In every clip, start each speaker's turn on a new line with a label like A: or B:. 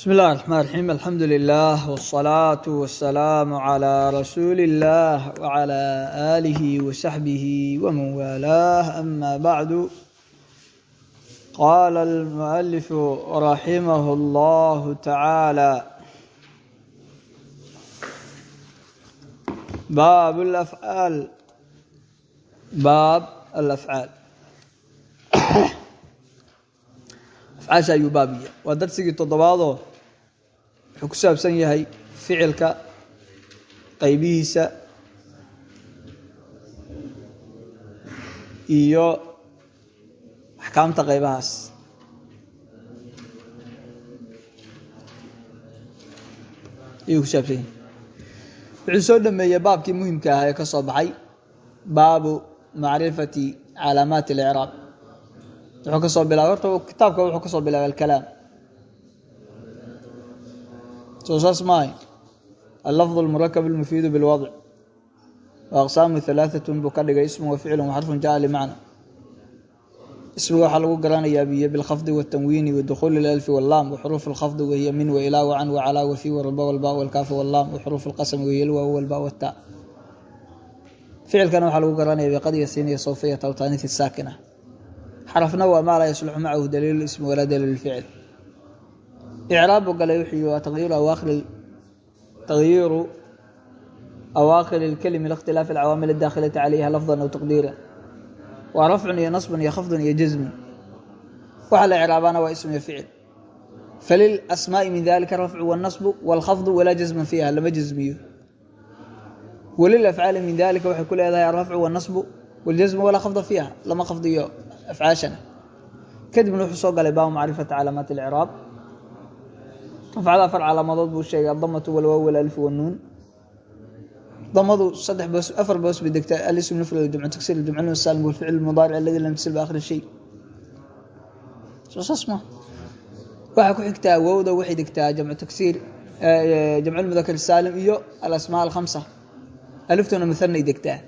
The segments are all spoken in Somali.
A: bismi illahi raxmaan raxiim alxamdu lilah wsalaatu wasalaamu calaa rasuuli illah wcala aalihi wasaxbihi waman waalaah ama bacdu qaala almualifu raximahu allahu tacaala baab lafcaal baab alafcaal afcaasha ayuu baabiya waa darsigii toddobaadoo wuxuu ku saabsan yahay ficilka qaybihiisa iyo axkaamta qaybahaas. Ayuu ku saabsan yahay. Wuxuu soo dhameeyey baabkii muhimka ahaa ee ka soo baxay baabu macrifati calaamaati اlicraab wuxuu ka soo bilaabay horta kitaabka wuxuu ka soo bilaabay alkalaam soo saas maahay allafظ اlmurakab اlmufiidu biاlwadc waaqsaamu ثalaaثaة buu ka dhigay ismu waficlu waxarfun jaءa limacna ismiga waxaa lagu garanayaa biyo bilkhafdi wالtanwiini wadukhuuli اlalfi wاllaam waxuruuf اlkhafdi wahiya min wailaa wacan wacalaa wafi warba walba walkaafi wallaam waxuruuf اlqasmi wahiya lwaaw walba wata ficilkana waxaa lagu garanaya biqad yasiin iyo sawfiya tawtaanifi saakina xarafna waa maa laa yasluxu macahu daliil ismi walaa daliil ficil icraabu galay wuxuu waa tagyiiru awaakhir tagyiiru awaakhir اlkelimi likhtilaafi alcawaamil adaakhilati calayha lafdan aw taqdiira waa rafcun iyo nasbun iyo khafdun iyo jazmun waxa la icraabaana waa ism iyo ficil falil asmaa'i min dalika rafcu wاlnasbu wاlkhafdu walaa jazman fiiha lama jazmiyo walil afcaali min dalika waxay ku leedahay alrafcu wاlnasbu wاljazmu walaa khafda fiiha lama khafdiyo afcaashana kadibna wuxuu soo galay baabu macrifati calaamaati اlcraab rafcada afar calaamadood buu sheegay adamatu walwaaw walalfu wanuun damadu saddex boos afar boos bay degtaa alism mufrad jamcu taksir jamcu salim walficil mudaaric aladi lam tasil baakhir shay. Soo saas ma. Waxaa ku xigtaa wowda waxay degtaa jamcu taksiir jamcu mudakar saalim iyo alasmaa alkhamsa aliftuna muhanay degtaa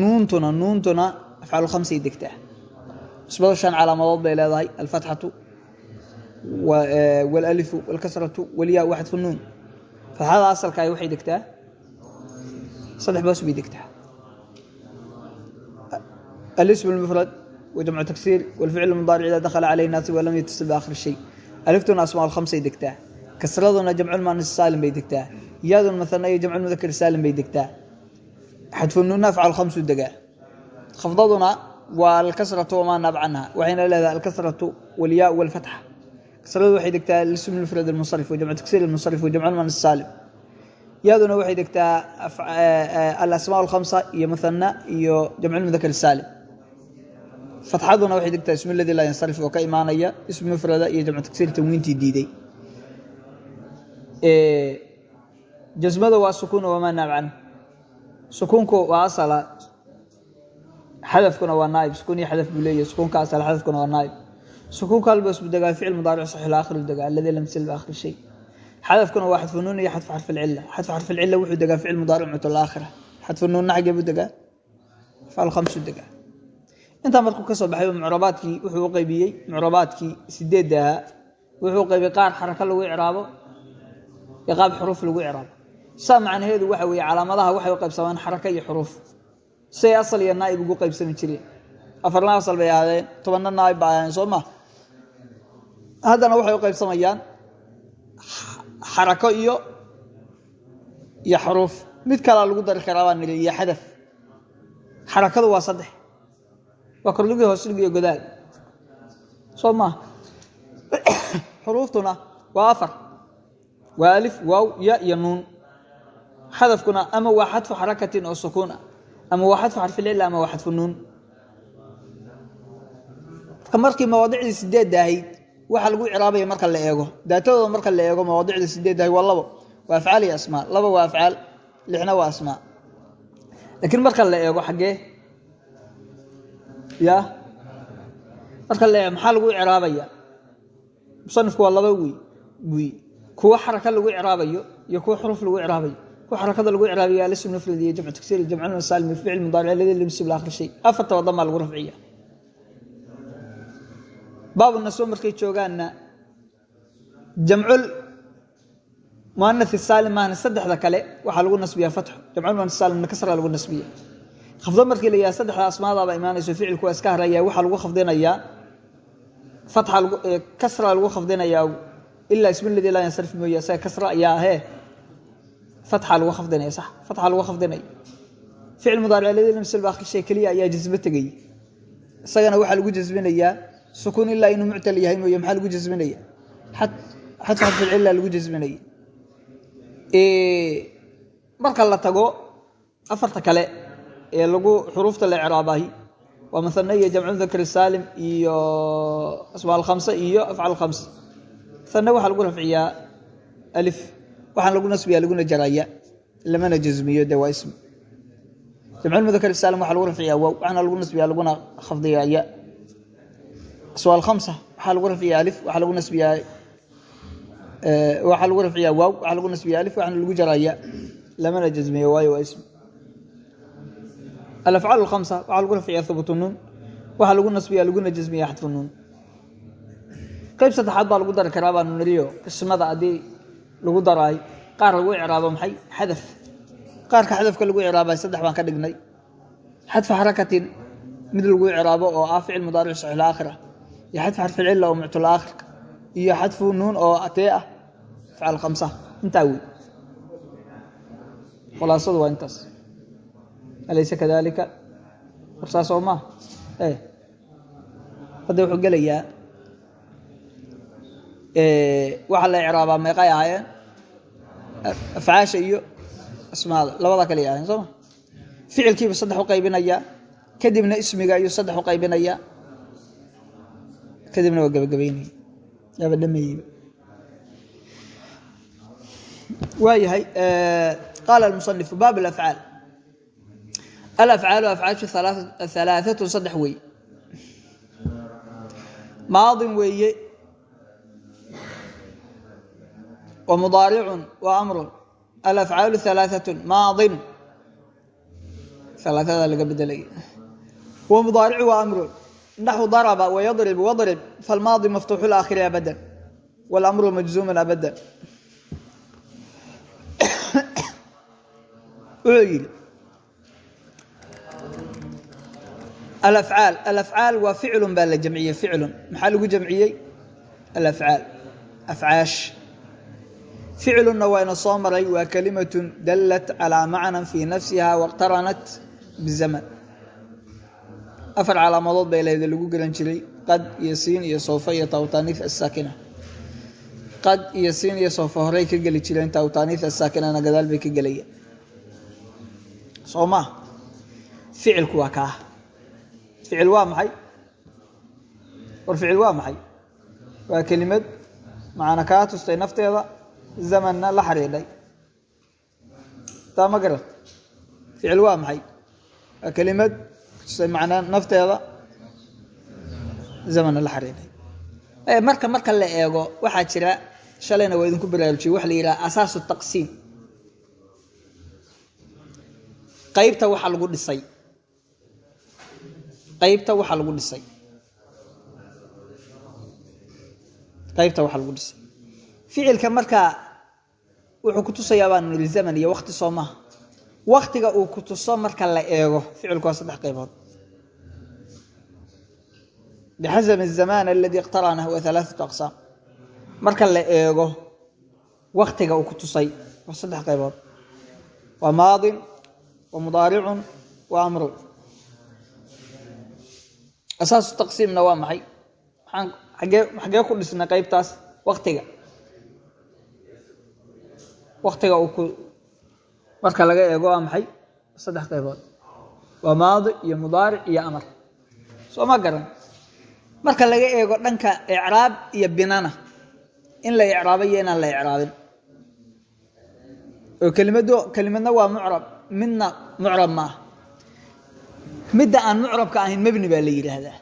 A: nuuntuna nuuntuna afcaal khamsay degtaa. Isbado shan calaamadood bay leedahay alfatxatu walalifu walkasratu walyaa waxadfu nuun. Fatxada asalkaay waxay degtaa? Saddex boos bay degtaa. Alism lmufrad wajamcu taksiir walficl mudaaric ida dakhala caleyh naasi walam yatasil baakhir shay. Aliftuna asmaa alkhamsay degtaa. Kasraduna jamcu lmuanas saalim bay degtaa. Yaadun mathana iyo jamcu mudakar saalim bay degtaa. Xadfu nuunna afcaal khamsu degaa. Khafdaduna waa alkasratu wamaa naab canha waxayna leedahay alkasratu walyaa walfatxa kasradu waxay degtaa lism mufrad almusarif wajamcu taksiir almusarif wajamcu lmuanas saalim yaaduna waxay degtaa alasmaa alkhamsa iyo muhana iyo jamcu mudakar saalim fatxaduna waxay degtaa ismu ladii laa yansarif oo ka imaanaya ism mufrada iyo jamcu taksiir tanwiintii diiday jasmada waa sukuuna wamaa naab canhu sukuunku waa asala. Xadafkuna waa naaib. Sukuun iyo xadaf buu leeyahy sukuunka asal xadafkuna sukuunka halboos buu degaa ficil mudaaric saxiix aakhir degaa alladii lam yasil baakhir shay xadafkuna waa xadfu nuun iyo xadfu xarfi lcila xadfu xarfi lcila wuxuu degaa ficil mudaaric mutal aakhira xadfu nuunna xagee buu degaa afcaal khamsu degaa intaa markuu ka soo baxay mucrabaadkii wuxuu u qaybiyey mucrabaadkii sideedda ahaa wuxuu qaybiyey qaar xaraka lagu icraabo iyo qaab xuruuf lagu icraabo saa macnaheedu waxa weeye calaamadaha waxay u qaybsamaan xaraka iyo xuruuf say asal iyo naaib ugu qaybsami jireen afarna asal bay haddana waxay u qaybsamayaan xarako iyo iyo xuruuf. Mid kalaa lagu dari karaa baa nili iyo xadaf. Xarakadu waa saddex. Waa kordhigii hoosdhig iyo godaal. Soo maa xuruuftuna waa afar. Waa alif waaw ya iyo nuun. Xadafkuna ama waa xadfu xarakatin oo sukuun ama waa xadfu xarfilcila ama waa xadfu nuun. Markii mawaadicdii sideedda ahayd waxa lagu icraabaya marka la eego. Daatadooda marka la eego mawaadicdii sideedda ahayd waa labo. Waa afcaal iyo asmaa. Laba waa afcaal lixna waa asmaa. Laakiin marka la eego xaggee ya? Marka la eego maxaa lagu icraabaya? Musanifku waa laba wey buy kuwa xaraka lagu icraabayo iyo kuwa xuruf lagu icraabayo. Kuwa xarakada lagu icraabayo alism mufrad iyo jamcu taksiir jamcu saalim ficil mudaaric alladii lam yusib aakhir shay afarta wadan lagu rafciya baabu nasbo markay joogaanna jamcul muanah saalim saddexda kale waxaa lagu nasbiyaa fatxu. Jamcul muanah saalimna kasra lagu nasbiya khafdo markii la yidhaha saddexda asmaadaaba imaanayso ficilku waa iska haraya waxaa lagu khafdinayaa fatxa kasra lagu khafdinayaa ilaa ismi ladii laa yansarif mooye isaga kasra ayaa ahee fatxa lagu khafdinaya sax fatxa lagu khafdinaya. Ficil mudaaric ladii lam yasl baakhir shay keliya ayaa jasmo tegay isagana lagu jasminayaa sukuun ilaa inuu muctal yahay mooye maxaa lagu jasminaya xadfu xadfilcilla lagu jasminaya marka la tago afarta kale ee lagu xuruufta la icraabahi waa maane iyo jamcu mudakr saalim iyo asmaa khamsa iyo afcaal khams ane waxaa lagu rafciyaa alif waxaan lagu nasbiyaa laguna jaraya lamana jasmiyo de waa ismi jamcu mudakr saalim waxaa lagu rafciyaa wow waxaana lagu nasbiyaa laguna khafdiyaa ya asmaa khamsa waxaa lagu rafciyaa alif waxaa lagu nasbiyaa waxaa lagu rafciyaa waaw waxaa lagu nasbiyaa alif waxaana lagu jaraya lamana jasmiyo waayo waa ismi alafcaal alkhamsa waxaa lagu rafciyaa hubutu nuun waxaa lagu nasbiyaa laguna jasmiyaa xadfu nuun qeyb saddexaad baa lagu dari karaa baanu niriyo qismada haddii lagu daraayo qaar lagu icraabo maxay xadaf qaarka xadafka lagu icraabay saddex baan ka dhignay xadfu xarakatin mid lagu icraabo oo ah ficil mudaaric iyo xadfu xarficilla oo muctul aakhirka iyo xadfu nuun oo atee ah afcaal khamsa intaa wey khulaasadu waa intaas alayse kadalika warsaas oo maa e hadda wuxuu gelayaa waxaa la icraabaa meeqay ahaayeen afcaasha iyo asmaada labada kale ahayen soo ma ficilkiiba saddex u qaybinaya kadibna ismiga ayuu saddex u qaybinaya kadibna waa gabagabeynaya yaaba dhameeyeyba waayahay qaala almusanifu baab alafcaal alafcaalu afcaashu halaaatun saddex wey. Maadin weeye wa mudaaricun wa amrun. Alafcaalu halaaatun maadin. Alaaada laga amrun naxu darba wayadrib wadrib falmaadi maftuuxu laakhiri abadan walamru majzuumun abadan wuxuu yidhi alafcaal alafcaal waa ficlun baa la jamciyey ficlun maxaa lagu jamciyey alafcaal afcaash ficlunna waa ina soo maray waa kalimatun dallat calaa macnan fii nafsiha waqtaranat bizaman afar calaamadood bay leeda lagu gelan jiray. Qad iyo siin iyo soofa iyo tawtaaniif asaakina qad iyo siin iyo soofa horey ka geli jireen tawtaaniif asaakinana gadaal bay ka gelayaan soo maa ficilku waa kaa. Ficil waa maxay? War ficil waa maxay? Waa kelimad macana kaa tustay nafteeda zamanna la xariidhay taa ma garat? Ficil waa maxay? Waa kelimad macnaa nafteeda zamanna la xariidhay marka marka la eego waxaa jira shalayna waa idinku baraarujiyey waxa la yidhaha asaasu taqsiim. Qaybta waxaa lagu dhisay. Qaybta waxaa lagu dhisay. Qaybta waxaa lagu dhisay. Ficilka markaa wuxuu ku tusayaa baanu niri zaman iyo wakti soo maha waktiga uu ku tuso marka la eego ficilku waa saddex qaybood. Bixasab azamaan aladii iqtarana huwa alaaatu aqsaam. Marka la eego waktiga uu ku tusay waa saddex qaybood. Waa maadin wa mudaaricun wa amru. Asaasu taqsiimna waa maxay? Maxaan xagee xaggee ku dhisnay qaybtaas waktiga waktiga uu ku marka laga eego waa maxay? Saddex qaybood. Waa maadi iyo mudaaric iyo amar. Soo ma garan. Marka laga eego dhanka icraab iyo binana in la icraabay iyo inaan la icraabin. Oo kelimado kelimadna waa mucrab. Midna mucrab ma ah midda aan mucrabka ahayn mebni baa la yidhaahdaa.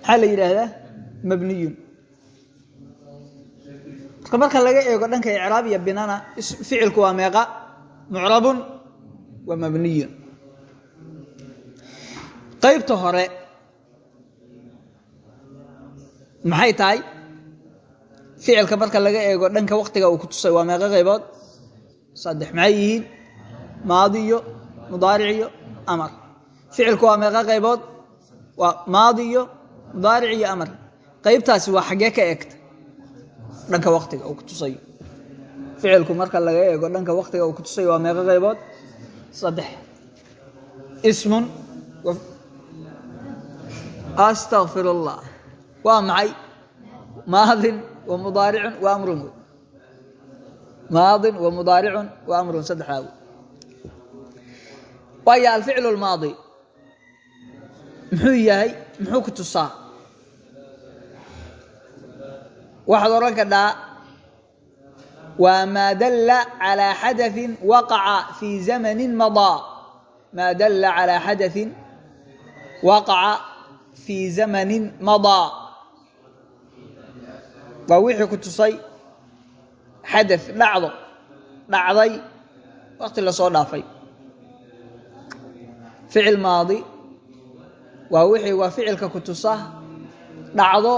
A: Maxaa la yidhaahdaa? Mabniyun marka laga eego dhanka icraab iyo binana ficilku waa meeqa? Mucrabun wa mabniyun. Qaybta hore maxay tahay? Ficilka marka laga eego dhanka waktiga uu ku tusay waa meeqo qaybood? Saddex maxay yihiin? Maadi iyo mudaaric amar. Ficilku waa meeqo qaybood? Waa maadi iyo mudaaric iyo amar. Qaybtaasi waa xaggee ka eegta dhanka waktiga uu ku tusayo ficilku marka laga eego dhanka waktiga uu ku tusayo waa meeqo qaybood? Saddex. Ismun astakfir اllah waa maxay? Maadin wa mudaaricun wa amrun maadin wa mudaaricun wa amrun saddexdaa waayo alficlu اlmaadi muxuu yahay? Muxuu ku tusaa waxaad odhan kadhaa waa ma dalla calaa xadain waqaca fii zamanin madaa maa dalla calaa xadain waqaca fi zamanin madaa waa wixii ku tusay xada dhacdo dhacday wakti la soo dhaafay. Ficil maadi waa wixii waa ficilka ku tusa dhacdo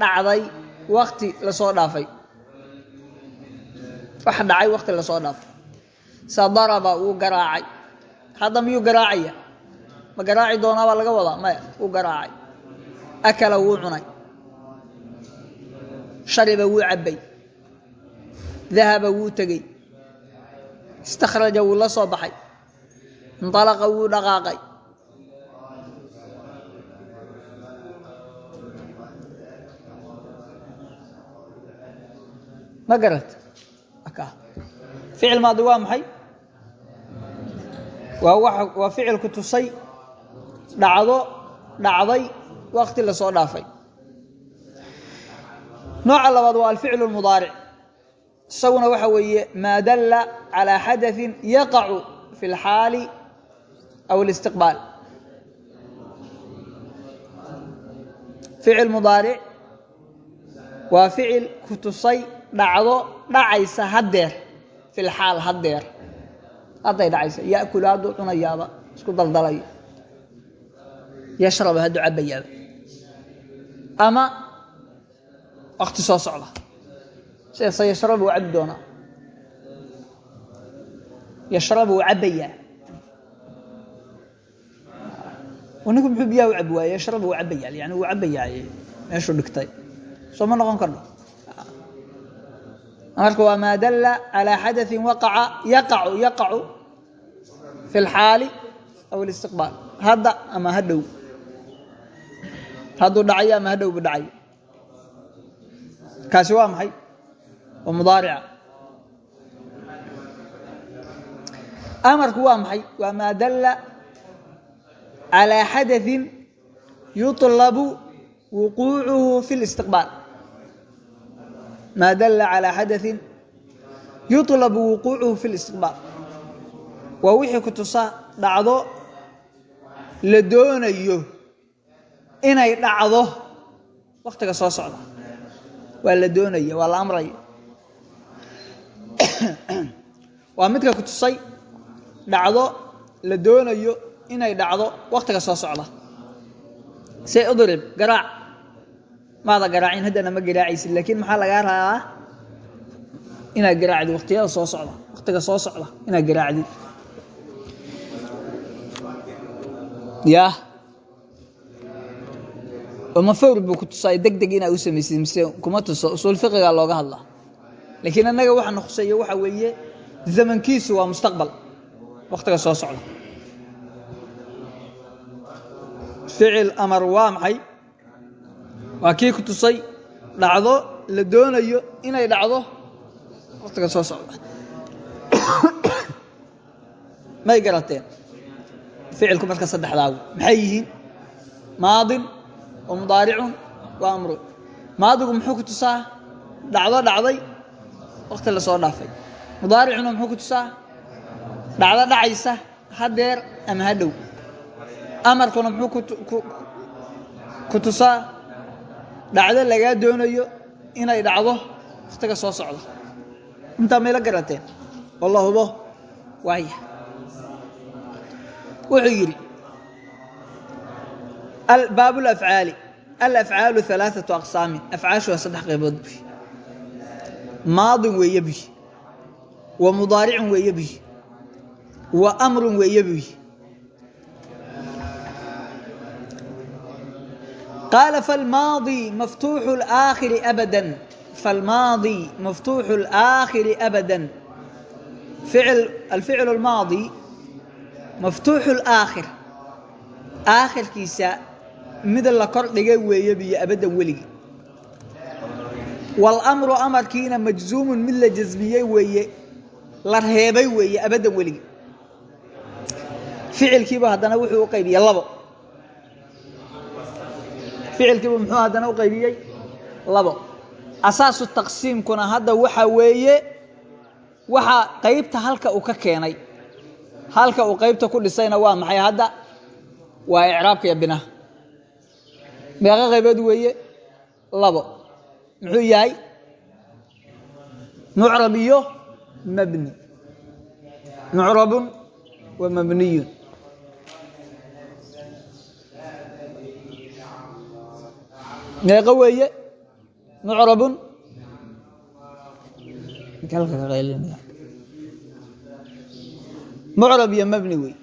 A: dhacday wakti la soo dhaafay. Wax dhacay wakti la soo dhaafay. Sa daraba wuu garaacay. Hadda miyuu garaacaya? Ma garaaci doonaabaa laga wadaa? Maya wuu garaacay. Akala wuu cunay. Shariba wuu cabbay. Dahaba wuu tegey. Istakhraja wuu la soo baxay. Inطalaqa wuu dhaqaaqay ma garat ficil maadi waa maxay waa waa ficilku tusay dhacdo dhacday wakti lasoo dhaafay nooca labaad waa alficlu اlmudaaric isaguna waxa weeye maa dalla calىa xadaثin yaqacu fi اlxaali aw اlistiqbaal ficil mudaaric waa ficil ku tusay dhacdo dhacaysa haddeer fi lxaal haddeer hadday dhacaysa yakulu hadduu cunayaaba isku daldalayo. Yashraba hadduu cabayaaba ama wakti soo socda. Sidaase yashrabu uu cabi doonaa. Yashrabu cabayaa ninku muxuu biyaha u cabi waaya yashrabu uu cabaya yani wuu cabayaa meeshuu dhigtay. Ma noqon karno marka waa maa dalla calaa xadain waaca yaacu yaacu fi lxaali aw listiqbaal hadda ama hadhow. Hadduu dhacayo ama hadhowbu dhacayo kaasi waa maxay? Waa mudaarica. Amarku waa maxay? Waa maa dalla calaa xadain yuطlabu wuquucuhu fi listiqbaal maa dalla calىa xadaثin yuطlabu wuquucuhu fi اlistiqbaal waa wixii ku tusa dhacdo la doonayo inay dhacdo waktiga soo socda waa la doonaya waa la amraya waa midka ku tusay dhacdo la doonayo inay dhacdo waktiga soo socda se udrib garaac maada garaacin haddana ma garaacaysid laakiin maxaa lagaa rabaa? Inaad garaacdid waktiyada soo socda waktiga soo socda inaad garaacdid ya oma fawr buu ku tusaay deg deg inaa u samaysid mise kuma tuso usuul fiqiga looga hadlaa laakiin annaga waxa na khuseeyo waxa weeye zamankiisu waa mustaqbal waktiga soo socda. Ficil amar waa waa kii ku tusay dhacdo la doonayo inay dhacdo. Waktiga soo socda. May garateen ficilku marka saddexdaagu. Maxay yihiin? Maadin wa mudaaricun wa amrun maadigu muxuu ku tusaa? Dhacdo dhacday wakti la soo dhaafay. Mudaaricuna muxuu ku tusaa? Dhacdo dhacaysa haddeer ama hadhow amarkuna muxuu ku tusaa dhacdo lagaa doonayo inay dhacdo wakhtiga soo socda intaa mayla garateen oo la hubo waaya wuxuu yidhi baabu lafcaali alafcaalu alaaatu aqsaamin. Afcaashu waa saddex qaybood buy maadin weeye buy wa mudaaricun weeye buy wa amrun weeye buy qaala falmaadi maftuuxu laakhiri abadan falmaadi maftuuxu laakhiri abadan ficil alficlu almaadi maftuuxu laakhir aakhirkiisa mid la kor dhigay weeye biyo abaddan weligii walamru amarkiina majzuumun mid la jasmiyey weeye la reebay weeye abaddan weligii ficilkiiba haddana wuxuu u qaybiyey labo ficilkiiba muxuu haddana u qaybiyey? Labo. Asaasu taqsiimkuna hadda waxa weeye waxaa qaybta halka uu ka keenay. Halka uu qaybta ku dhisayna waa maxay hadda? Waa icraabka iyo binaha. Meeqo qaybood weeye labo. Muxuu yahay? Mucrab iyo mabni. Mucrabun wa mabniyun meeqo weeye? Mucrabun mucrab iyo mabni wey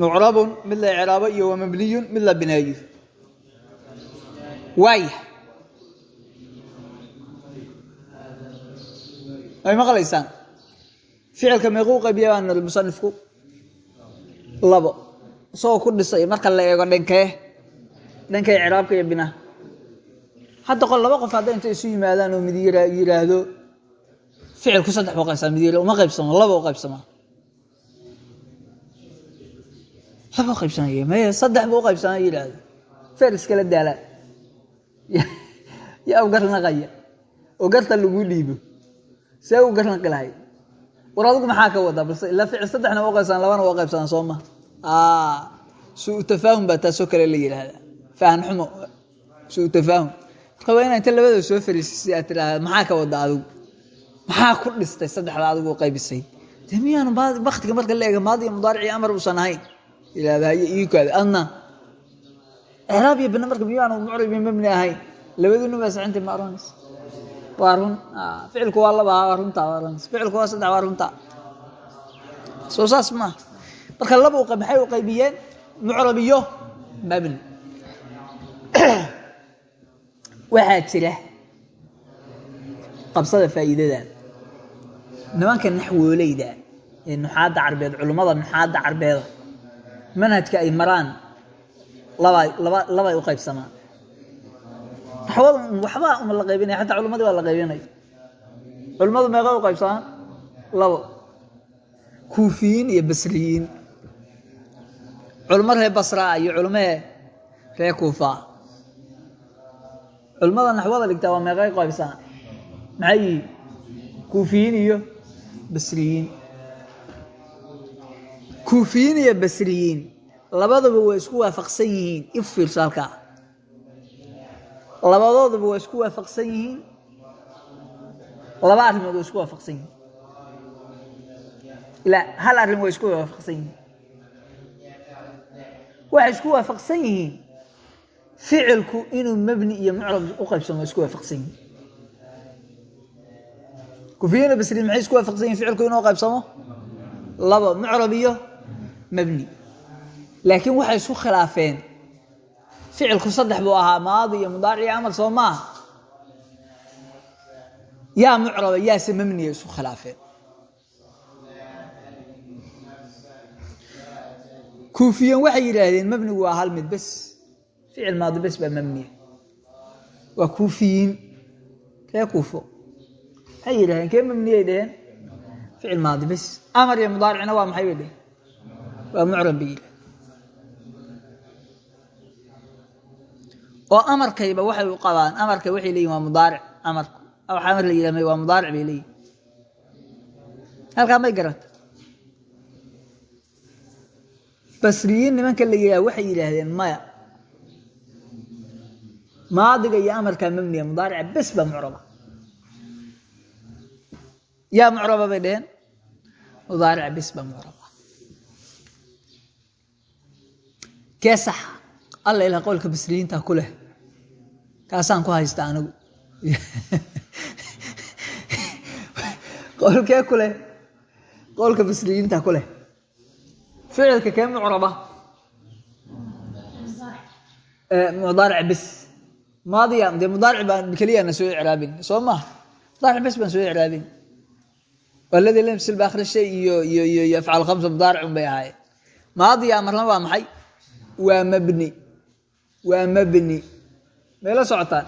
A: mucrabun mid la icraabo iyo wa mabniyun mid la bineeyo waaya ay maqlaysaan ficilka meequu qaybiya baa niri musanifku labo. Isagoo ku dhisay marka la eego dhankee dhanka icraabka iyo binaha hadda qol laba qof hadday intay isu yimaadaan oo mid yidhaahdo ficilku saddex buu qaybsamaa mid uma qaybsamo laba u qaybsamaa laba u qaybsamaya maya saddex buu u qaybsamaa yidhaahdo feer iskala daalaa yaa u garnaqaya oo lagu dhiibo. See u garnaqi lahay maxaa ka wadaa balse ilaa ficil saddexna u qaybsamaan labana u qaybsamaan soo ma. Suu tafaahum baa taasoo kale la yidhaahdaa fahan xumo suu tafaahum waa inaa inta labada soo fariisisay aad tidhaahda maxaa ka wada adigu maxaa ku dhistay saddexda adigu qaybisay? Dee miyaanu baktiga marka la eega maadi iyo mudaarici amar uusan ahayn? Iikaada adna. Icraab iyo bina marka miyaanu mucrab iyo mabni ahayn? Labaduna baa saxintii ma oranaysa waa run ficilku waa laba waa runtaa waa oranaysa ficilku waa saddex waa runtaa soo saas maaha marka laba maxay u qaybiyeen? Mucrab iyo mabni waxaa jira qabsada faa'iidada. Nimanka naxwooleyda ee nuxaadda carbeed culummada nuxaadda carbeeda manhajka ay maraan laba laba labay u qaybsamaan. Waxbaa uma la qaybinaya xataa culimmadii waa la qaybinaya culimmadu meeqa u qaybsamaan? Labo. Kuufiyiin iyo basriyiin. Culimo reer basraa iyo culimee reer kuufaa culimmada naxwada dhigtaa waa meeqay qaybsaan maxay yihiin kuufiyiin iyo basriyiin? Kuufiyiin iyo basriyiin. Labaduba waa isku waafaqsan yihiin i fiirso halkaa labadooduba waa isku waafaqsan yihiin. Laba arrimood waa isku waafaqsan yihiin. Ilaa hal arrin waa isku waafaqsan yihiin. Waxay isku waafaqsan yihiin ficilku inuu mabni iyo mucrab u qaybsamo waa isku waafaqsan yihiin kufiyiin basriin maxay isku waafaqsan yihiin ficilku inuu qaybsamo? Labo mucrab iyo mabni. Laakiin waxay isku khilaafeen. Ficilku saddex buu ahaa maadi iyo mudaaric iyo amal soo maaha yaa mucraba yaase mabniya isku khilaafeen. Kuufiyan waxay yidhaahdeen mabnigu waa hal mid bes ficil maadi bes baa mabniya waa kuufiyiin kee kuufo maxay yidhahdeen kee mabniyay dheheen ficil maadi bes amar iyo mudaaricna waa maxay bay dheheen waa mucrab bay yidhahdeen oo amarkayba waxay u qabaan amarka waxay leeyihiin waa mudaaric amarku wax amar la yidhah waa mudaaric bay leeyihiin halkaa may maadiga iyo amarkaa mabniya mudaarica bes baa mucraba. Yaa mucraba bay dheheen mudaarica bes baa mucraba. Kee saxa? Alla ilaa qowlka basriyiinta ku leh. Kaasaan ku haysta anigu? Qowlkee ku leh? Qowlka basriyiinta ku leh. Ficilka kee mucraba? Mudaaric bis maadiya dee mudaaric baan keliyana soo icraabin. Soo maha mudaaric bes baan soo icraabin. Waladii lam yasil baakhir shay iyo iyo iyo iyo afcaal khamsa mudaaricun bay ahaayeen maadiya amarna waa maxay? Waa mabni. Waa mabni. Meela socotaan?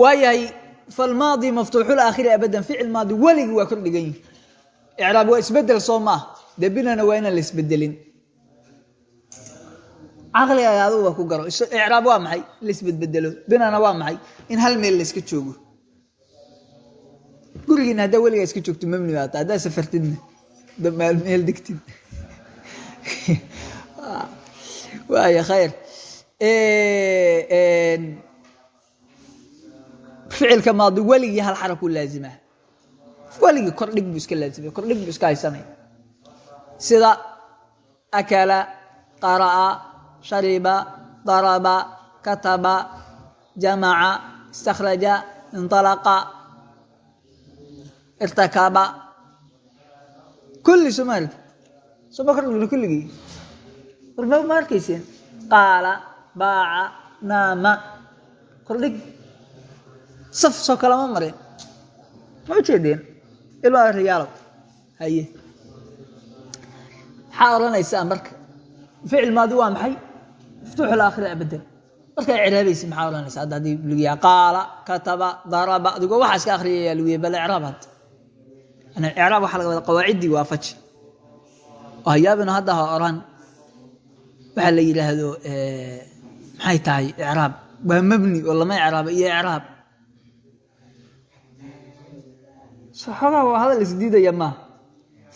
A: Waayahay falmaadi maftuuxul aakhiri abadan ficil maadi weligii waa kor dhigan yihi icraab waa isbeddel soo maah dee binana waa inaan la isbedelin caqligaga adugu waa ku garo. Icraab waa maxay? In la isbedbedelo. Binana waa maxay? In hal meel la iska joogo. Gurigiina haddaa weligaa iska joogto mabni baata haddaa safartidna meel degtid waaya khayr. Ficilka maadi weligii hal xaraku laazima. Weligii kordhig buu iska laazimay. Kordhig buu iska haysanaya sida akala qara'a shariba daraba kataba jamaca istakhraja inطalaqa irtakaba. Kulli soma arki soma kordhigna kulligii? Warma ma arkayseen qaala baaca naama. Kordhig saf soo kalama mareen ma ujeedeen ilmaa riyaalow haye. Maxaa odhanaysaa marka. Ficil maadi waa maxay maftuuxu laakhiri abadan markaa icraabaysa maxaa odhanaysa hadda haddii lugiyaa qaala kataba daraba adigoo waxaa iska akriyayaa lugiya bal icraab hadda icraab waxaa laga wada qawaaciddii waafaji oo hayaabina hadda ha oran waxaa la yidhaahdo maxay tahay icraab waa mabni oo lama icraabo iyo icraab xoogaa waa hadal isdiidaya maaha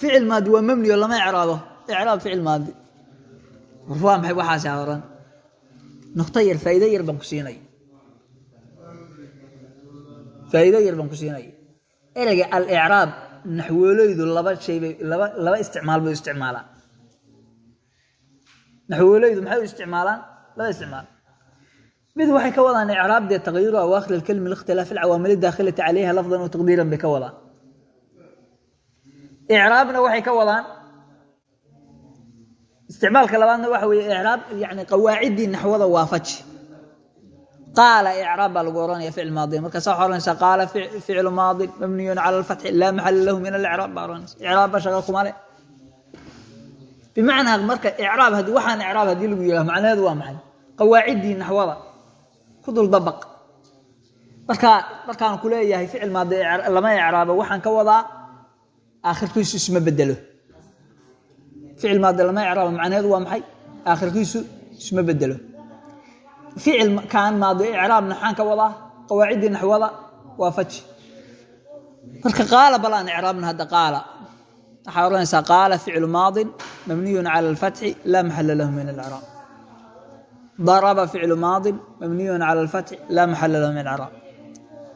A: ficil maadi waa mabni oo lama icraabo icraab ficil maadi war waa maxay waxaasi ha oran nuqto yar faa'iido yar baan ku siinaya faa'iido yar baan ku siinaya ereyga alicraab naxwooleydu laba shay bay laba laba isticmaal bay isticmaalaan naxwooleydu maxay u isticmaalaan laba isticmaal mid waxay ka wadaan icraab dee tagyiru awaakhir alkalimi likhtilaaf alcawaamil daakhilati calayha lafdan wa taqdiiran bay ka wadaan icraabna waxay ka wadaan isticmaalka labaadna waxa weeye icraab yani qawaaciddii naxwada waafaji qaala icraab baa lagu oranaya ficil maadi. Markaasa waxaa oranaysaa qaala ficlu maadin mabniyun cala alfatxi laa maxala lahu min alicraab baa oranaysa icraab ba shaqa kuma leh. Bimacnaa marka icraab haddii waxaan icraab haddii lagu yidhaha macnaheedu waa maxay? Qawaaciddii naxwada ku dul dabaq. Markaa markaan ku leeyahay ficil maadi lama icraabo waxaan ka wadaa aakhirkiisu isma bedelo ficil maadi lama icraabo macnaheedu waa maxay? Aakhirkiisu isma bedelo ficil kaan maadi icraabna waxaan ka wadaa qawaaciddii naxwada waa faji. Marka qaala bal aan icraabna hadda qaala. Waxaa odhanaysaa qaala ficlu maadin mabniyun cala alfatxi laa maxala lahu min alcraab. Daraba ficlu maadin mabniyun cala alfatxi laa maxala lahu min alcraab.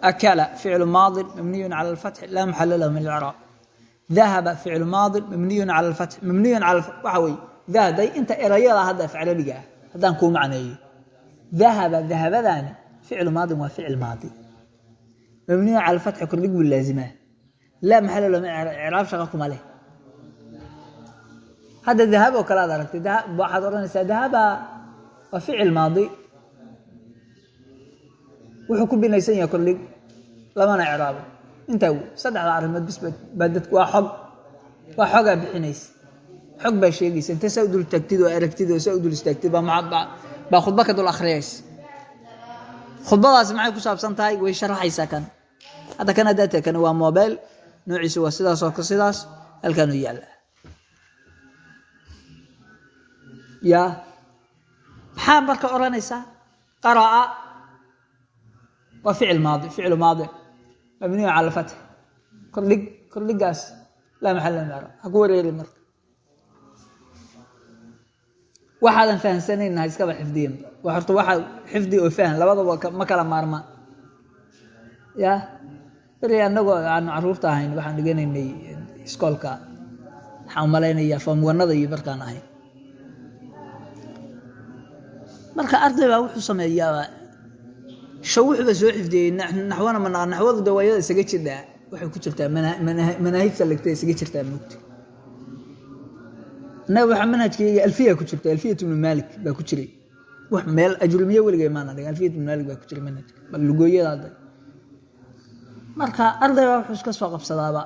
A: Akala ficlu maadin mabniyun cala alfatxi laa maxala lahu min alcraab dahaba ficlu maadin mabniyun cala alfatxi mabniyun cala waxa weeye dahaday inta erayada hadda af carabiga ah haddaan kuu macneeyo dahaba dahabadaani ficlu maadin waa ficil maadi mabniyun cala alfatxi kordhig buu laazimaa laa maxala lahu min icraab shaqa kuma leh hadda dahab oo kale aad aragtay waxaad odhanaysaa dahaba waa ficil maadi wuxuu ku binaysan yahay kordhig intaa wey saddexda arrimood bis baa waa xog. Waa xogaa bixinaysa. Xog baa sheegaysa. Inta saa u dul oo aragtid oo saa u istaagtid baa khudba ka dul akhriyaysa. Khudbadaasi maxay ku saabsan tahay? Way sharaxaysaa kan. Hadda kan haddaa ta waa mobile noociisu waa sidaas oo sidaas halkaanu yaalla. Ya. Maxaa marka odhanaysaa qara'a. Waa ficil maadi ficlu maadi mabniyu cala alfatx kordhig kordhigaas laa maxalla min icraab ha ku wareeri marka. Waxaadan fahamsanayna ha iskaba xifdiyin waa horta waxa xifdi oo fahan labadaba ma kala maarmaan ya? Beri annagoo aanu carruurta ahayn waxaan dhiganaynay iskoolka. Waxaan umalaynayaa famwanada iyo markaan ahayn marka arday baa wuxuu shawuxba soo xifdiyey naxwana ma naxwadu de waayada isaga jirdhaa waxay ku jirtaa manaahibta legta isaga jirtaa moogta innaga waxaa manhajkayga alfiya ku jirta alfiyat ibnu maalik baa ku jiray. Wax meel ajrumiye weligay maana dhig alfiyat ibnu maalik baa ku jiray manhajka lugooyada hadda. Marka ardayba wuxuu iska soo qabsadaaba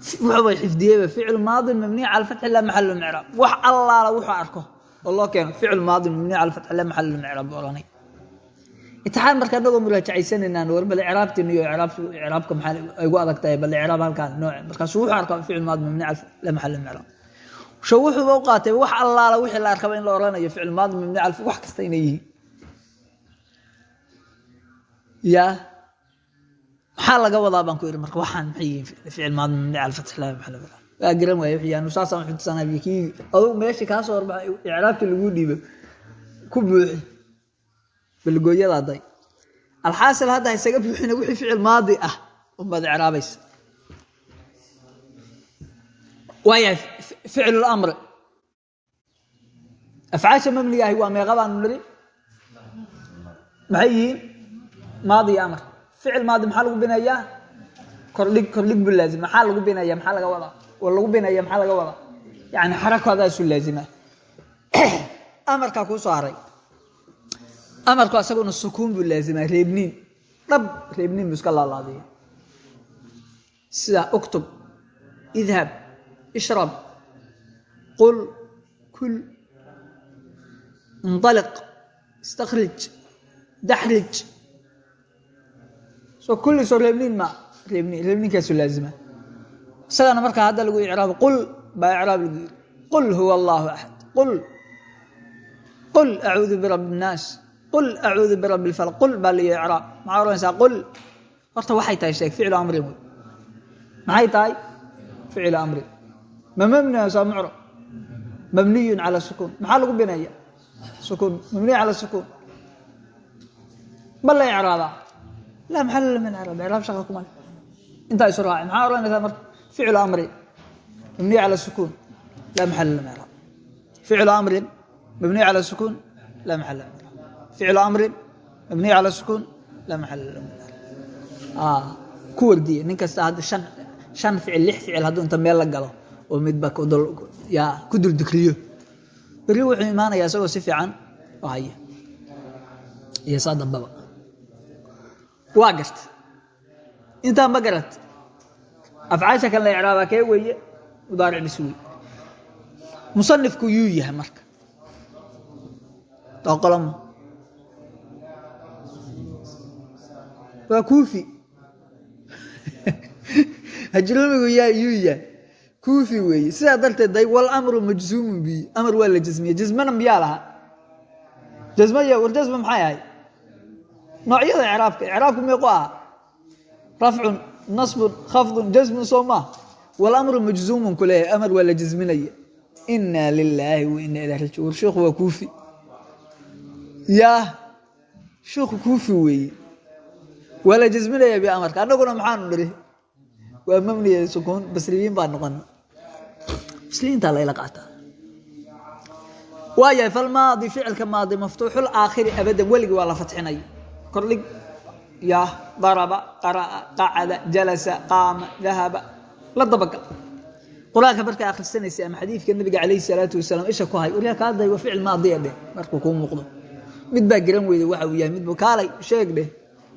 A: wuxuuba xifdiyeyba ficlu maadin mabniy cala fatxi laa maxalu micraab wax allaala wuxuu arko oo loo keeno ficlu maadin mabniy cala fatxi laa maxalu micraab buu oranay itixaan marka anagoo muraajacaysanaynan war bal icraabtin iyo icraabka maxaa ay gu adag tahay bal icraab halkaan nooc markaasuu wuxuu arkaa ficil maadi mabni la micraab sho wuxuuba u qaatay wax allaala wixii la arkaba in la oranayo ficil maadi mabni wax kasta inay yihiin. Ya? Maxaa laga wadaa baan ku iri marka waxaan maxay yihiin ficil maadi mabni cala fatx la maxal micraab waa garan waaya wixii yaanu saasaan xifdisanaa kii aduu meeshii kaa soo horbaxay icraabkii lagu dhiibo ku buuxi balgooyada aday alxaasil hadda isaga buuxina wixii ficil maadi ah unbaad icraabaysa. Waayahay ficlu lamri afcaasha mabniga ahi waa meeqa baanu niri maxay yihiin? Maadi iyo ficil maadi maxaa lagu binayaa? Kordhig kordhig buu laazima. Maxaa lagu binaya maxaa laga wadaa? Oo lagu binaya maxaa laga wadaa? Yani xarakadaasuu laazima. Amarkaa soo haray amarku asaguna sukuun buu laasimaa reebniin. Dhab reebniin buu iska laalaadiya sida uktub idhab ishrab qul kul inaliq istakrij daxrij soo kulliisoo reebniin ma reebniin reebniinkaasuu laazima isagana markaa hadda lagu icraabo qul baa icraab lagu yiri qul huwa allaahu axad qul qul acuudu birabbi innaas qul acuudu birabbi lfalq qul baa liyo icraab maxaa horta waxay tahay sheeg ficlu amrin wey maxay tahay ficlu amrin ma mabniya soo mucrab mabniyun cala maxaa lagu binaya sukuun mabniy cala sukuun ma la laa maxal min icraab icraab shaqa kuma le intaa isu raaci maxaa ohanaysaa marka ficlu amrin mabniy cala sukuun laa maxal min icraab ficlu amrin mabniy cala sukuun ficlu amrin mabniy cala sukuun laa maxal ku wardiye nin kasta hadda shan shan ficil lix ficil hadduu inta meel la galo oo midba ku duldikriyo berri wuxuu imaanayaa isagoo si fiican haya iyo saa dambaba waa garta intaa ma garat afcaasha kan la icraabaa kee weeye mudaaric bis wey musanifku yuu yahay marka qolama waa kuufi. Hajlamigu yaa yuu yahay. Kuufi weeye sidaa darteed day walamru majzuumun bi. Amar waa la jasmiye jasmana miyaa lahaa. Jasmaya war jasma maxay ahay? Noocyada icraabka. Icraabku meequ aha rafcun nasbun khafdun jasmun soo maa walamru majzuumun ku leeyahay. Amar waa la jasminaya inaa lilaahi wa inaa ilah raji war sheikhu waa kuufi. Yaa sheikhu kuufi weeye waa la jasminaya biamarka annaguna maxaanu niri waa mabniya sukuun basriyiin baa noqon. Basriyiintaa layla qaataa waayahay falmaadi ficilka maadi maftuuxul aakhiri abadan weligii waa la fatxinaya kordhig yaa daraba qara'a qacada jalasa qaama dahaba la dabagal. Qur'aanka markaa akhrisanaysa ama xadiidka nabiga calayhi salaatu wasalaam isha ku hay waryaa kaa day waa ficil maadiya dheh. Markuu kuu muuqdo. Mid baa garan weyda waxa uu yahay midba kaalay sheeg dheh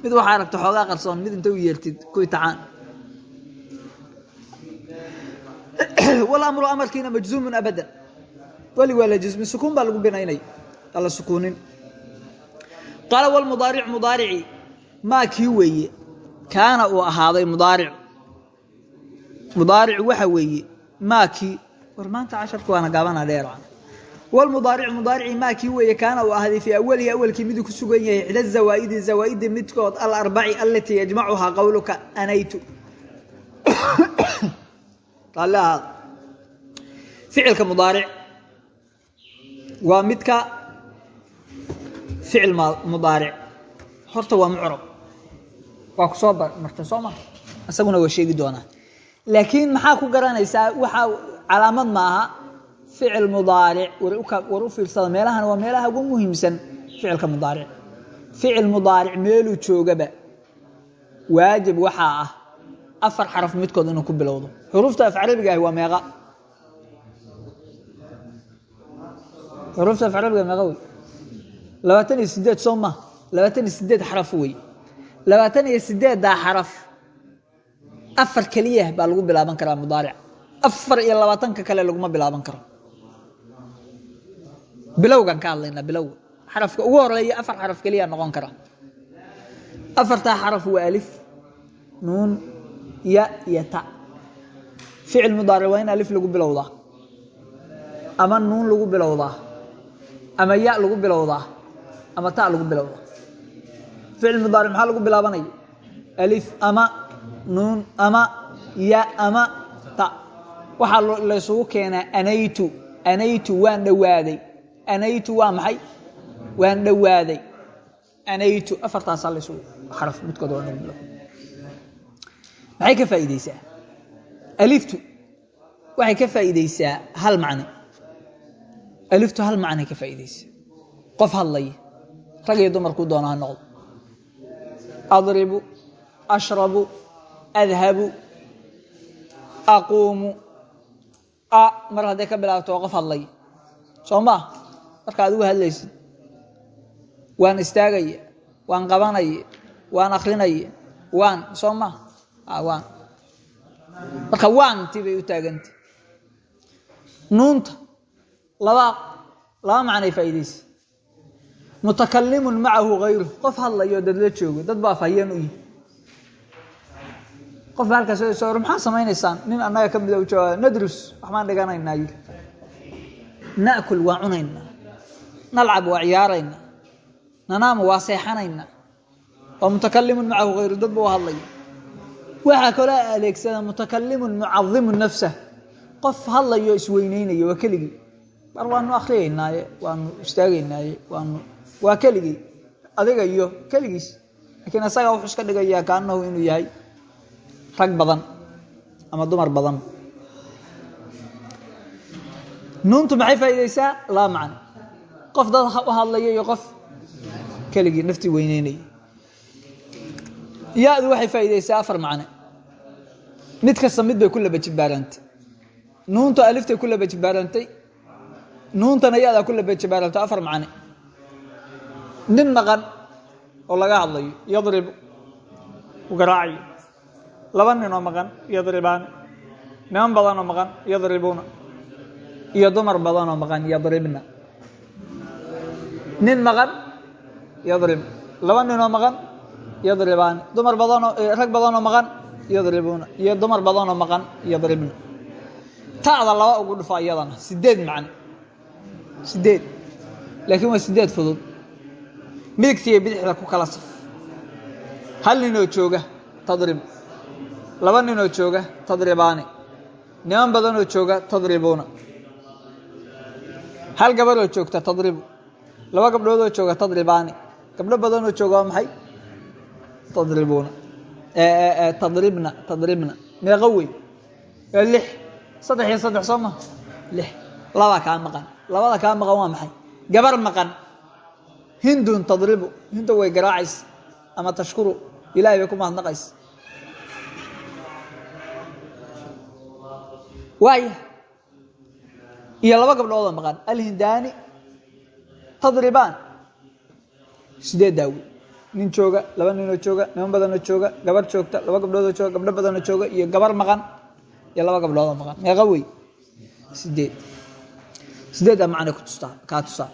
A: mid waxaa aragta xoogaa qarsoon mid inta u yeertid ku itacaan walamru amarkiina majzuumun abadan. Welig waa la jasmi sukuun baa lagu binaynay. Alla sukuunin. Qaala walmudaaric mudaarici maa kii weeye? Kaana uu ahaaday mudaaric. Mudaaric waxa weeye maa kii. War maanta casharka waana gaabana dheer walmudaaric mudaarici maa kii weeye kaana uu ahaaday fii awalihi awalkii miduu ku sugan yahay ixda zawaa'idi zawaa'idi midkood alarbaci alatii yajmacuhaa qowluka anaytu ficilka mudaaric waa midka ficil mudaaric horta waa mucrab waa ku soo marta soo ma isaguna waa sheegi doonaa laakiin maxaa ku garanaysaa waxaa calaamad maaha ficil mudaaric. War u fiirsada meelahan waa meelaha ugu muhiimsan ficilka mudaaric. Ficil mudaaric meeluu joogaba waajib waxaa ah afar xaraf midkood inuu ku bilowdo. Xuruufta af carabiga ahi waa meeqa. Xuruufta af carabiga meeqa wey. Labaatan iyo sideed soo ma. Labaatan iyo sideed xaraf wey. Labaatan iyo sideeddaa xaraf afar keliya baa lagu bilaaban karaa mudaaric bilowgan ka hadlaynaa bilowga xarafka ugu horreeya afar xaraf keliya noqon kara. Afartaa xaraf waa alif nuun ya iyo ta. Ficil mudaaric waa in alif lagu bilowdaa. Ama nuun lagu bilowdaa. Ama ya lagu bilowdaa. Ama ta lagu bilowdaa. Ficil mudaaric maxaa lagu bilaabanaya alif ama nuun ama ya ama ta. Waxaa laysugu keenaa anaytu. Anaytu waan dhowaaday anaytu waa maxay waan dhowaaday anaytu afartaasaa laysugu xaraf midkood maxay ka faa'iideysaa aliftu waxay ka faa'iideysaa hal macne aliftu hal macnay ka faa'iideysaa qof hadlaya rag iyo dumarkuu doona ha noqdo adribu ashrabu adhabu aquumu a mar hadday ka bilaabto qof hadlaya soo maa marka adigu hadlaysid? Waan istaagaya waan qabanaya waan akrinaya waan soo maa waan. Marka waanti bay u taaganta nuunta laba laba macnay faa'iideysa mutakalimun macahu hayru qof hadlayo dad la joogo dad baa fahyan u yihi qof ba halkaas maxaa samaynaysaan? Nin annaga ka mida u nadrus waxbaan dhiganaynaa yiri cunaynaa nalcab waa ciyaaraynaa nanaama waa seexanaynaa waa mutakalimun macahu hayru dad ba u hadlaya waxaa kaloo adeegsada mutakalimun mucadimu nafsah qof hadlayo isweyneynayo waa keligii. Mar waanu akriyaynaaye waanu istaagaynaaye waanu waa keligii. Adiga iyo keligiis laakiin isaga wuxuu iska dhigayaa kaanahu inuu yahay rag badan ama dumar badan. Nuuntu qof dad u hadlaya iyo qof keligii naftii weyneynaya ya-du waxay faa'iideysaa afar macne. Mid kasta mid bay ku laba jibaarantay nuuntu aliftay ku laba jibaarantay nuuntana ya-daa ku laba jibaarantay afar macne. Nin maqan oo laga hadlayo yadribu u laba nin oo maqan yadribaani. Niman badan oo maqan yadribuuna iyo dumar badan oo maqan yadribna nin maqan yadrib. Laba nin oo maqan yadribaani dumar badanoo rag badan oo maqan yadribuuna. Iyo dumar badan oo maqan yadribna. Ta'da laba ugu dhufa iyadana. Sideed macne sideed. Laakiin waa sideed fudud. Midigtiiyo bidixda ku kala saf. Hal ninoo jooga tadrib. Laba ninoo jooga tadribaani. Niman badanoo jooga tadribuuna. Hal gabadoo joogta tadribu laba gabdhoodoo jooga tadribaani. Gabdho badanoo jooga waa maxay? Tadribuuna. Tadribna tadribna. Meeqo wey lix. Saddex iyo saddex soo maha lix. Labaa kaa maqan. Labada kaa maqan waa maxay? Gabar maqan. Hindun tadribu. Hindu way garaacaysa. Ama tashkuru. Ilahay bay ku mahadnaqaysa. Waaya iyo laba gabdhoodoo maqan. Alhindaani tadribaan sideed daawi? Nin jooga laba ninoo jooga niman badanoo jooga gabar joogta laba gabdhoodoo jooga gabdho badanoo jooga iyo gabar maqan iyo laba gabdhoodoo maqan. Meeqa wey. Sideed sideeddaa macna kutustaa kaa tusaa.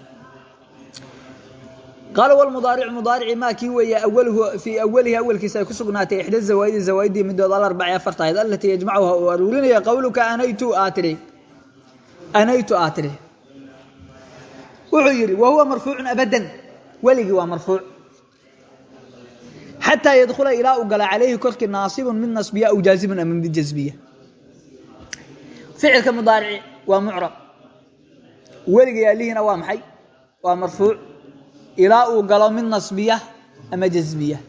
A: Qaala wlmudaaric mudaarici maa kii weeye fii awalihi awalkiisa ay ku sugnaatay ixda zawaaidi zawaaidii midood alarbaci afarta ahayd alatii yajmacuha uu aruurinaya qowluka anaytu aa tiri anaytu aa tiri wuxuu yidhi wa huwa marfuucun abadan. Weligii waa marfuuc. Xataa yadkhula ilaa uu gala calayhi korkii naasibun mid nasbiya aw jaazibun ama mid jasbiya ficilka mudaarici waa mucrab. Weligii alihiina waa maxay? Waa marfuuc. Ilaa uu galo mid nasbiya ama jasbiya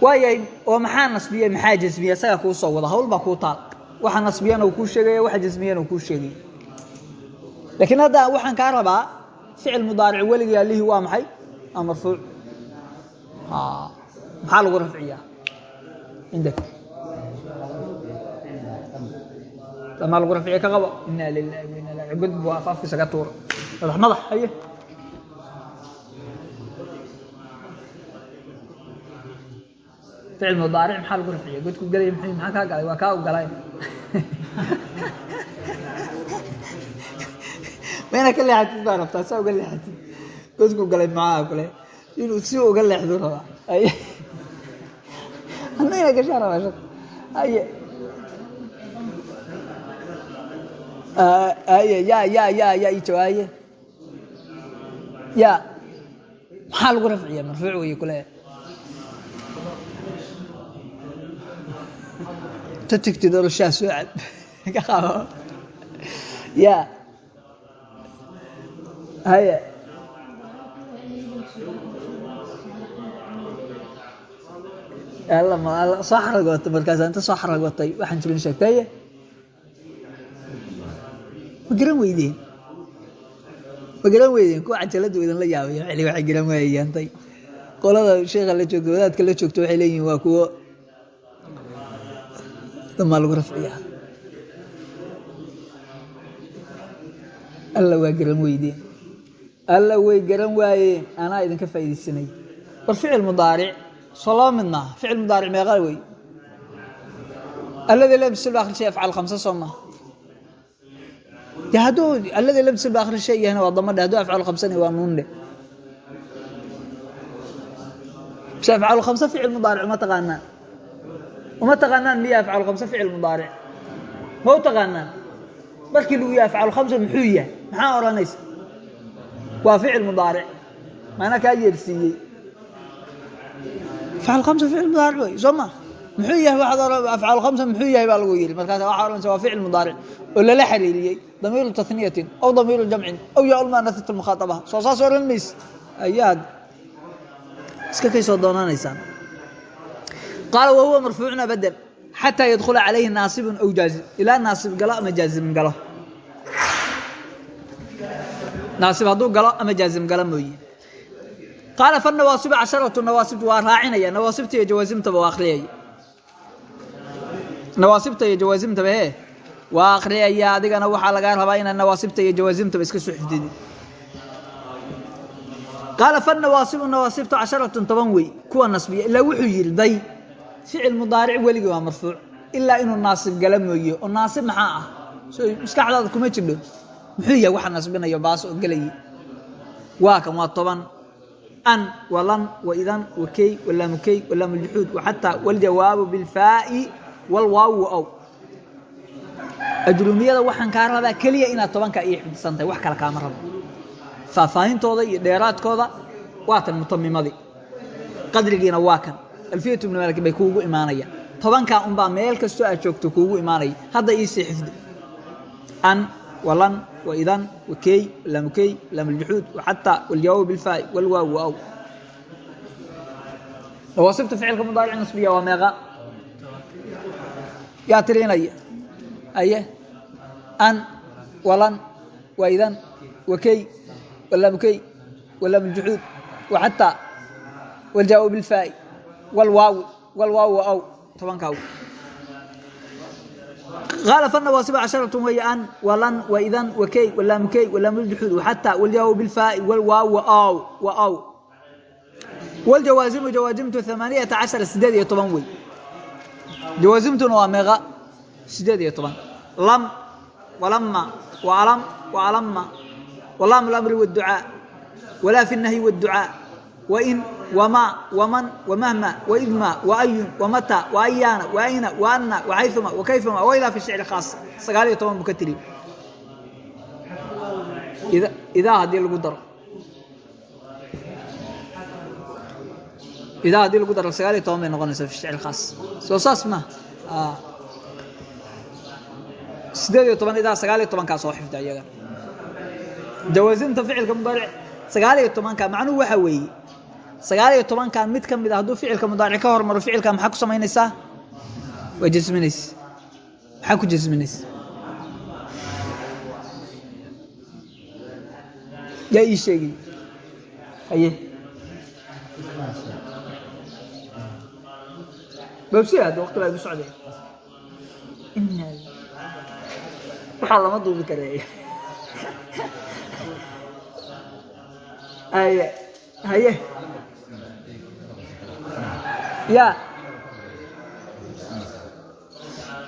A: waayahay oo maxaa nasbiya maxaa jasbiya isaga kuu soo wada hawl baa kuu taal. Waxa nasbiyana uu kuu sheegaya waxa jasmiyana uu kuu sheegaya laakiin hadda waxaan kaa rabaa ficil mudaaric weligii alihi waa maxay? Waa marfuuc. Maxaa lagu rafciyaa? Cindak maa lagu rafciya ka qabo? Inaa lilahi wa inaa ilahi god buu afaafkiisa ka tuura madax madax haye. Ficil mudaaric maxaa lagu rafciya godku muxuu maxaa kaa galay? Waa kaa u galay ma inaad ka leexatid baa rabtaa? Saa uga leexatid? Galay maxaa kule inuu si uga leexdu rabaa. Haye anna ina gashaa rabaa shak haye haye ya ya ya ya i jawaaye ya. Maxaa lagu rafciya marfuuc wey kule ta tigtid oloshaa soo qabo ya haye soo xaragootay markaas inta soo xaragootay waxaan jirin sheegtaye ma garan weydeen? Ma garan weydeen? Kuwa cajalada idinla yaabaya xili waxay garan waayayaantay qolada sheekha la joogto wadaadka la joogto waxay leeyihiin waa kuwo damaa lagu rafciyaa. Alla waa garan weydeen alla way garan waayeen anaa idinka faaidaysanay war ficil mudaaric soo maaha ficil mudaaric meeqa wey alladii lam yasil ba akhri shay afcal khamsa soo maha de lam yasil ba akhri shay yahna waa damadhe hadduu afcal khamsana waa nuundhe se afcaal khamsa ficil mudaaric uma taqaanaan. Uma taqaanaan miya afcaal khamsa ficil mudaaric? Ma u taqaanaan? Markii lagu yahay afcaal khamsa muxuu yahay waa ficil mudaaric. Maana kaa yeersiiyey. Afcaal khamsa ficil mudaaric wey soo muxuu yahay waxaad afcaal khamsa muxuu yahay baa lagu yidhi. Markaas waxaa odhanaysa waa ficil mudaaric oo lala xiriiriyey damiiru tahniyatin aw damiiru jamcin aw yaa ulmaanasat lmukhaatabaha soo saas odhan mayse ayaad iska kay soo doonaanaysaan. Qaala wahuwa marfuucun abadan xataa yadkhula calayhi naasibun aw jaazim. Ilaa naasib galo ama jaazim galo naasib hadduu galo ama jaazim galo mooye. Qaala fanawaasibu casharatu nawaasibtu waa raacinaya nawaasibta iyo jawaasimtaba waa akhriyaya nawaasibta iyo jawaasimtaba hee waa akhriyaya adigana waxaa lagaa rabaa inaad nawaasibta iyo jawaasimtaba iska soo xifdid qaala fanawaasibu nawaasibtu casharatun toban wey kuwa nasbiya ilaa wuxuu yidhi day ficil mudaaric waa marfuuc ilaa inuu naasib gala mooye oo naasib maxaa ah? So maskaxdaada kuma jirdho muxuu yahay waxa nasbinayo baas oo gelaya waa kan waa toban. An walan waidan wakey walaamukey walaamuljuxuud waxataa waljawaabu bilfaa'i walwaawu ow ajrumiyada waxaan kaa rabaa keliya inaad tobanka iyo xifdisantahay wax kale kaama rabo. Faahfaahintooda iyo dheeraadkooda waa tan mutamimadii qadrigiina waa kan. Alfiyatu ibnu malik bay kuugu imaanayaan tobankaa unbaa meel kastoo aad joogto kuugu imaanaya. Hadda iisii xifdi walan waidan wakey laamukey laamuljuxuud waxataa waljawaabu bilfaa'i walwaawu aw. Nawaasibta ficilka mudaaric nasbiya waa meeqa? Yaa tirinaya aye? An walan waidan wakey walaamukey walaamuljuxuud waxataa waljawaabu bilfaa'i walwaawi walwaawu aw. Tobankaa qaala fannawaasiba casharatun wayaan walan waidan wakey walaamukey walaamujuxud waxataa waljawaab bilfaai walwaaw waaw waaw waljawaasimu jawaazimtu amaaniyata cashara sideed iyo toban wey jawaazimtuna waa meeqa sideed iyo toban lam walama waalam waalama walaamu lamri waducaa walaa fi nahyi waducaa wain wma wman wmahma waidma waayun wamata waayaana waayna waana waxayuma wakayfuma wailaa fi shicri khaas sagaal iyo toban buu ka tiri idaa haddii lagu daro idaa haddii lagu daro sagaal iyo toban bay noqonaysaa fi shicri khaas soo saas ma sideed iyo toban idaa sagaal iyo tobankaa soo xifda iyaga jawaasimta ficilka mudaaric sagaal iyo tobanka macnuhu waxa weeye sagaal iyo tobankan mid ka mid a hadduu ficilka mudaaric ka hormaro ficilka maxaa ku samaynaysaa? Waa jasminaysa maxaa ku jasminaysa yaa ii sheegay haye. Boobsiya hadda waqti baa igu socday. Waxaa lama duubi kareeya haye haye ya.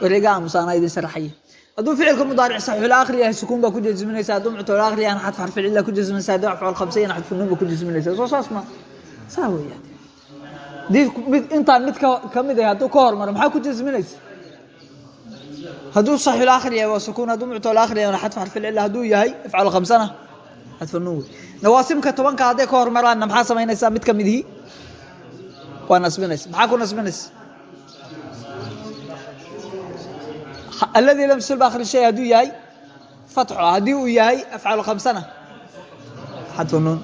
A: Wareega aamusaana idin sharaxaya hadduu ficilka mudaaric saxiixul aakhir yahay sukuun baa ku jasminaysa hadduu muctal aakhir yahay xadf xarfi cilla ku jasminaysa hadduu afcal khamsa yahay xadfu nuun baa ku jasminaysa soo saas ma saa weeyaan dii mid intaan mid ka ka mid yahay hadduu ka hormaro maxaa ku jasminaysa hadduu saxiixul aakhir yahay waa sukuun. Hadduu muctal aakhir yahay xadf xarfi cilla hadduu yahay afcal khamsana xadfunuun nawaasimka tobanka hadday ka hormaraanna maxaa samaynaysaa? Mid ka midihii waa nasbinaysa. Maxaa ku nasbinaysa? Aladii lam yusulba akhri shay hadduu yahay fatxo haddii uu yahay afcalu khamsana. Xadfunuun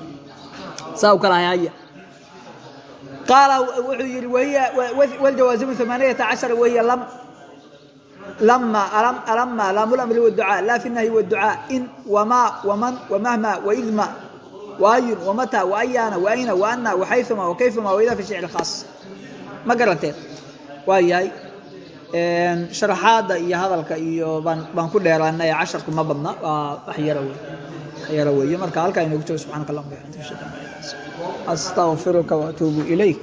A: saa u kala hayhaya qaala wuxuu yihi wahiya waljawaasimu amaaniyata cashara wahiya lama ma laamlamri wducaa laa fi nahyi wducaa in wamaa waman wamahma waidma waayun wamataa waayaana waayna waana waxayfama wakayfama waydaa fi shicri khaas. Ma garanteed. Waa yahay sharaxaadda iyo hadalka iyo baan ku dheeraanay casharku ma badna. Waa wax yara wey yara weeye marka halkaa inoogu joogo subxanaka allahuma bihamdik astaqfiruka waatuubu ilayk.